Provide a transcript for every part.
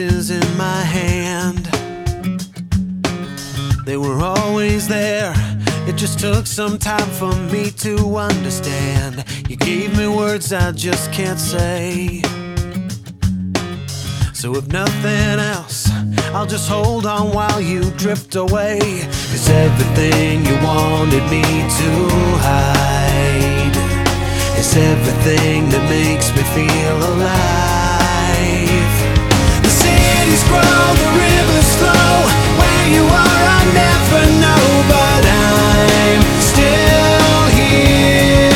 pieces in my hand. They were always there. It just took some time for me to understand. You gave me words I just can't say. So, if nothing else, I'll just hold on while you drift away. Cause everything you wanted me to hide is everything that makes me feel alive. The grow, the rivers flow. Where you are, I never know, but I'm still here.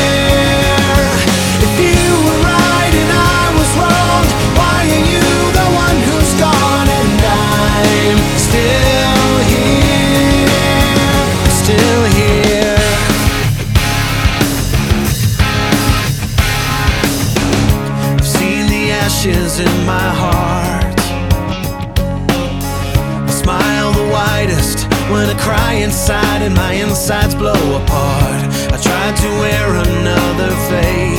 If you were right and I was wrong, why are you the one who's gone and I'm still here? Still here. I've seen the ashes in my heart. Inside and my insides blow apart. I tried to wear another face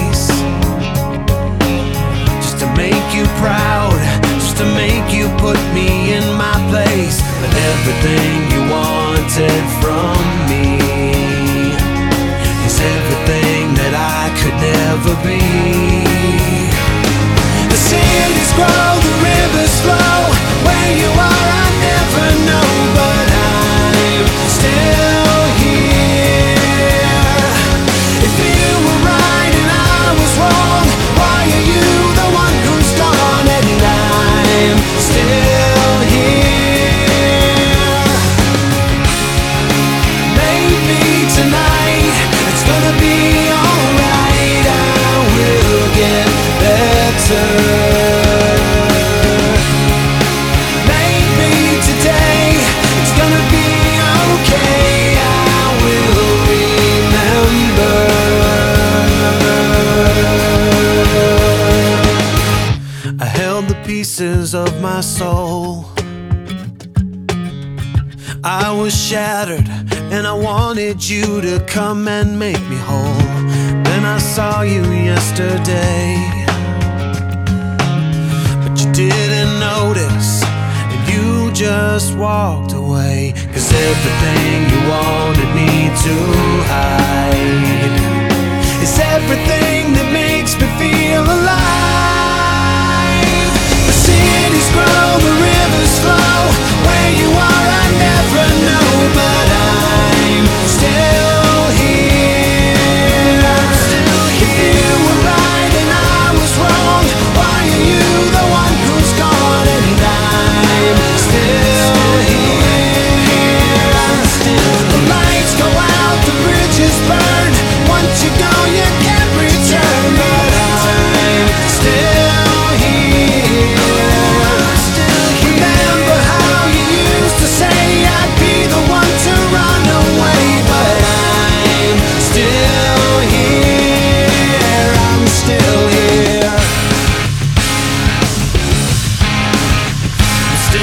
pieces of my soul. I was shattered and I wanted you to come and make me whole. Then I saw you yesterday, but you didn't notice and you just walked away. Cause everything you wanted me to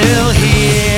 still here.